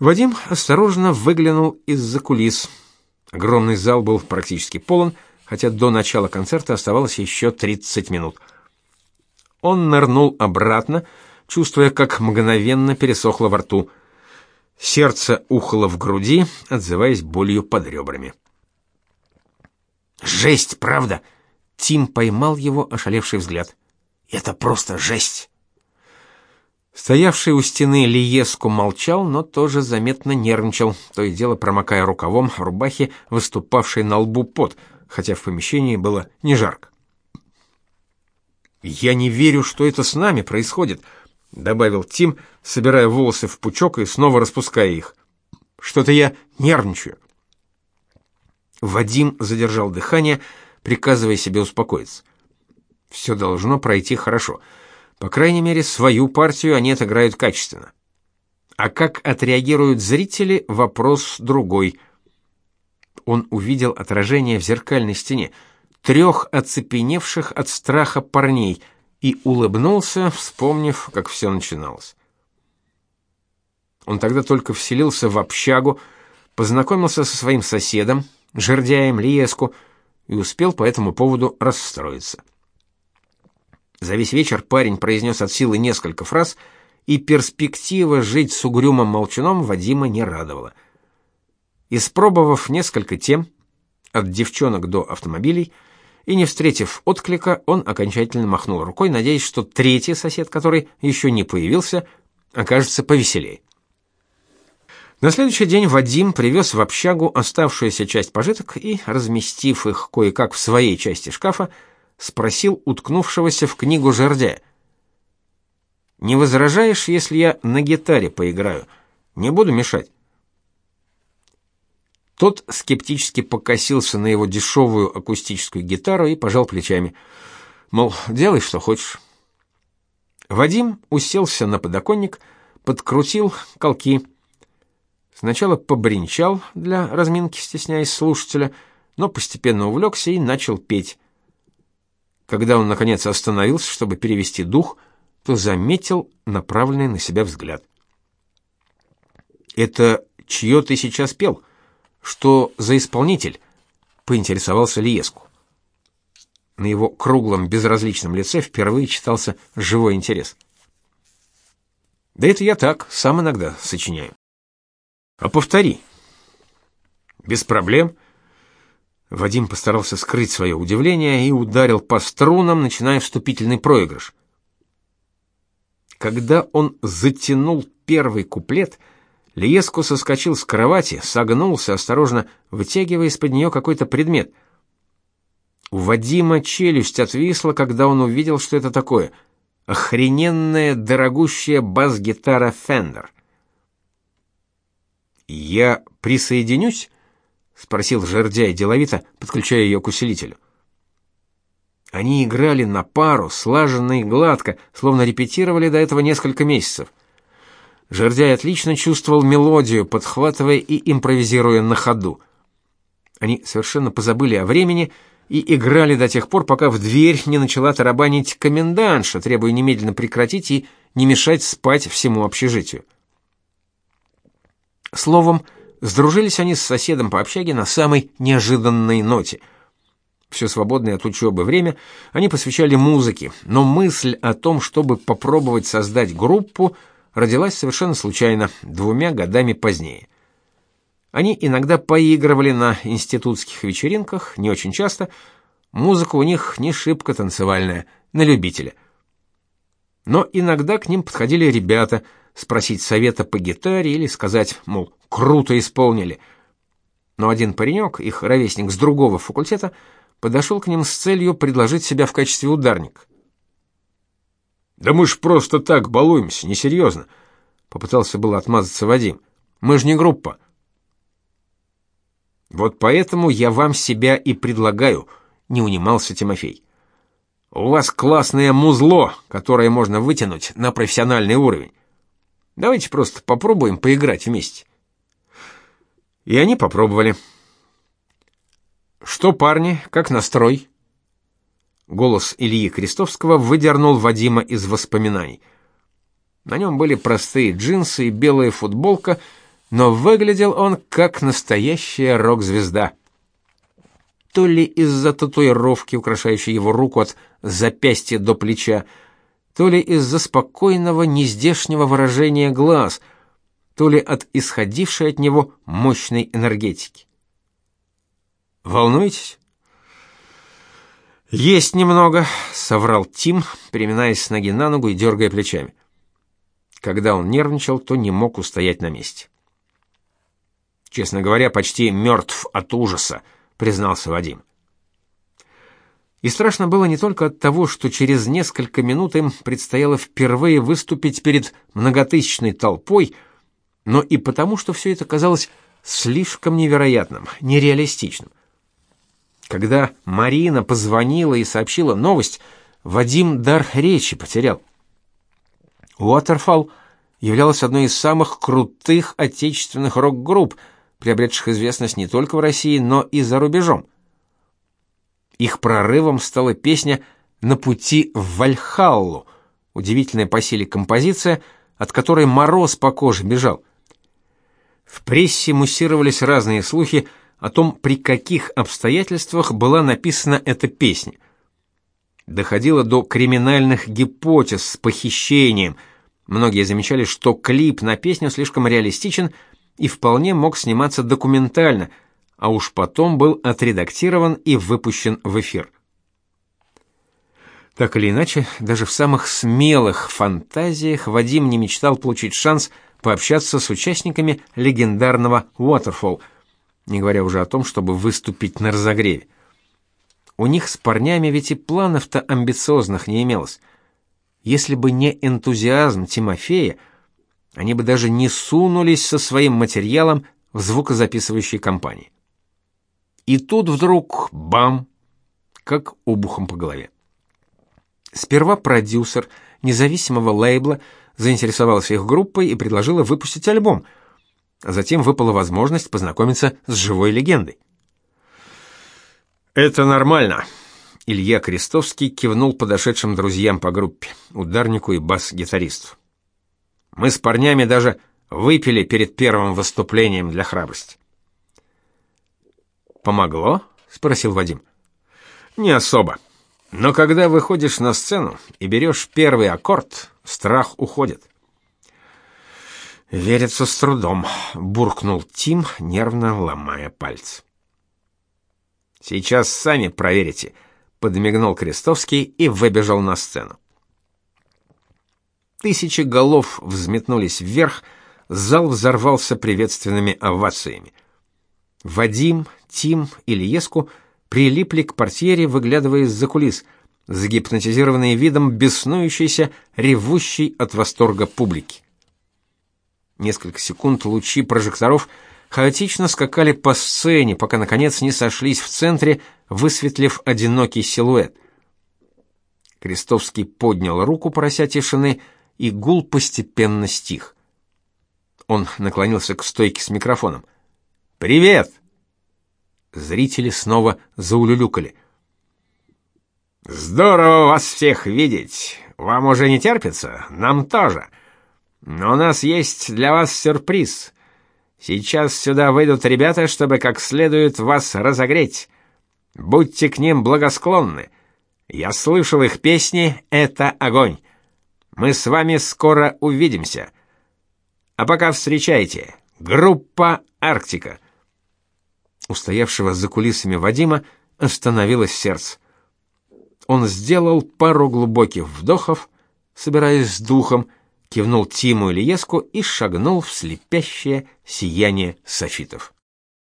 Вадим осторожно выглянул из-за кулис. Огромный зал был практически полон, хотя до начала концерта оставалось еще 30 минут. Он нырнул обратно, чувствуя, как мгновенно пересохло во рту. Сердце ухало в груди, отзываясь болью под ребрами. Жесть, правда? Тим поймал его ошалевший взгляд. Это просто жесть. Стоявший у стены Лиеску молчал, но тоже заметно нервничал, то и дело промокая рукавом рубахи, выступавшей на лбу пот, хотя в помещении было не жарко. «Я не верю, что это с нами происходит», — добавил Тим, собирая волосы в пучок и снова распуская их. «Что-то я нервничаю». Вадим задержал дыхание, приказывая себе успокоиться. «Все должно пройти хорошо». По крайней мере, свою партию они отыграют качественно. А как отреагируют зрители вопрос другой. Он увидел отражение в зеркальной стене трех оцепеневших от страха парней и улыбнулся, вспомнив, как все начиналось. Он тогда только вселился в общагу, познакомился со своим соседом, жердяем Лиеску, и успел по этому поводу расстроиться. За весь вечер парень произнес от силы несколько фраз, и перспектива жить с угрюмым молчуном Вадима не радовала. Испробовав несколько тем, от девчонок до автомобилей, и не встретив отклика, он окончательно махнул рукой, надеясь, что третий сосед, который еще не появился, окажется повеселее. На следующий день Вадим привез в общагу оставшуюся часть пожиток и, разместив их кое-как в своей части шкафа, спросил уткнувшегося в книгу жердя. Не возражаешь, если я на гитаре поиграю? Не буду мешать. Тот скептически покосился на его дешевую акустическую гитару и пожал плечами. Мол, делай, что хочешь. Вадим уселся на подоконник, подкрутил колки. Сначала побренчал для разминки, стесняясь слушателя, но постепенно увлекся и начал петь. Когда он наконец остановился, чтобы перевести дух, то заметил направленный на себя взгляд. Это чье ты сейчас пел? Что за исполнитель? поинтересовался Лиеску. На его круглом безразличном лице впервые читался живой интерес. Да это я так, сам иногда сочиняю. А повтори. Без проблем. Вадим постарался скрыть свое удивление и ударил по струнам, начиная вступительный проигрыш. Когда он затянул первый куплет, Лиеско соскочил с кровати, согнулся, осторожно вытягивая из-под нее какой-то предмет. У Вадима челюсть отвисла, когда он увидел, что это такое. Охрененная дорогущая бас-гитара Fender. «Я присоединюсь?» Спросил жердяй деловито, подключая ее к усилителю. Они играли на пару, слаженно и гладко, словно репетировали до этого несколько месяцев. Жердяй отлично чувствовал мелодию, подхватывая и импровизируя на ходу. Они совершенно позабыли о времени и играли до тех пор, пока в дверь не начала тарабанить комендантша, требуя немедленно прекратить и не мешать спать всему общежитию. Словом, Сдружились они с соседом по общаге на самой неожиданной ноте. Все свободное от учебы время они посвящали музыке, но мысль о том, чтобы попробовать создать группу, родилась совершенно случайно, двумя годами позднее. Они иногда поигрывали на институтских вечеринках, не очень часто. Музыка у них не шибко танцевальная, на любителя. Но иногда к ним подходили ребята – спросить совета по гитаре или сказать, мол, круто исполнили. Но один паренек, их ровесник с другого факультета, подошел к ним с целью предложить себя в качестве ударника. Да мы ж просто так балуемся, несерьезно. Попытался было отмазаться Вадим. Мы же не группа. Вот поэтому я вам себя и предлагаю, не унимался Тимофей. У вас классное музло, которое можно вытянуть на профессиональный уровень. Давайте просто попробуем поиграть вместе. И они попробовали. Что, парни, как настрой? Голос Ильи Крестовского выдернул Вадима из воспоминаний. На нем были простые джинсы и белая футболка, но выглядел он как настоящая рок-звезда. То ли из-за татуировки, украшающей его руку от запястья до плеча, то ли из-за спокойного, нездешнего выражения глаз, то ли от исходившей от него мощной энергетики. Волнуетесь? Есть немного, соврал Тим, переминаясь с ноги на ногу и дергая плечами. Когда он нервничал, то не мог устоять на месте. Честно говоря, почти мертв от ужаса, признался Вадим. И страшно было не только от того, что через несколько минут им предстояло впервые выступить перед многотысячной толпой, но и потому, что все это казалось слишком невероятным, нереалистичным. Когда Марина позвонила и сообщила новость, Вадим дар речи потерял. Waterfall являлась одной из самых крутых отечественных рок-групп – приобретших известность не только в России, но и за рубежом. Их прорывом стала песня «На пути в Вальхаллу», удивительная по силе композиция, от которой мороз по коже бежал. В прессе муссировались разные слухи о том, при каких обстоятельствах была написана эта песня. Доходило до криминальных гипотез с похищением. Многие замечали, что клип на песню слишком реалистичен – и вполне мог сниматься документально, а уж потом был отредактирован и выпущен в эфир. Так или иначе, даже в самых смелых фантазиях Вадим не мечтал получить шанс пообщаться с участниками легендарного Waterfall, не говоря уже о том, чтобы выступить на разогреве. У них с парнями ведь и планов-то амбициозных не имелось. Если бы не энтузиазм Тимофея, они бы даже не сунулись со своим материалом в звукозаписывающей компании. И тут вдруг бам, как обухом по голове. Сперва продюсер независимого лейбла заинтересовался их группой и предложила выпустить альбом. А затем выпала возможность познакомиться с живой легендой. Это нормально. Илья Крестовский кивнул подошедшим друзьям по группе, ударнику и бас-гитаристу. Мы с парнями даже выпили перед первым выступлением для храбрости. Помогло? спросил Вадим. Не особо. Но когда выходишь на сцену и берешь первый аккорд, страх уходит. Верится с трудом, буркнул Тим, нервно ломая пальцы. Сейчас сами проверите, подмигнул Крестовский и выбежал на сцену. Тысячи голов взметнулись вверх, зал взорвался приветственными овациями. Вадим, Тим и Лиеску прилипли к портьере, выглядывая из-за кулис, загипнотизированные видом беснующейся, ревущей от восторга публики. Несколько секунд лучи прожекторов хаотично скакали по сцене, пока наконец не сошлись в центре, высветлив одинокий силуэт. Крестовский поднял руку, прося тишины, и гул постепенно стих. Он наклонился к стойке с микрофоном. «Привет!» Зрители снова заулюлюкали. «Здорово вас всех видеть! Вам уже не терпится? Нам тоже. Но у нас есть для вас сюрприз. Сейчас сюда выйдут ребята, чтобы как следует вас разогреть. Будьте к ним благосклонны. Я слышал их песни «Это огонь». Мы с вами скоро увидимся. А пока встречайте. Группа Арктика. У стоявшего за кулисами Вадима остановилось сердце. Он сделал пару глубоких вдохов, собираясь с духом, кивнул Тиму и Лиеску и шагнул в слепящее сияние софитов.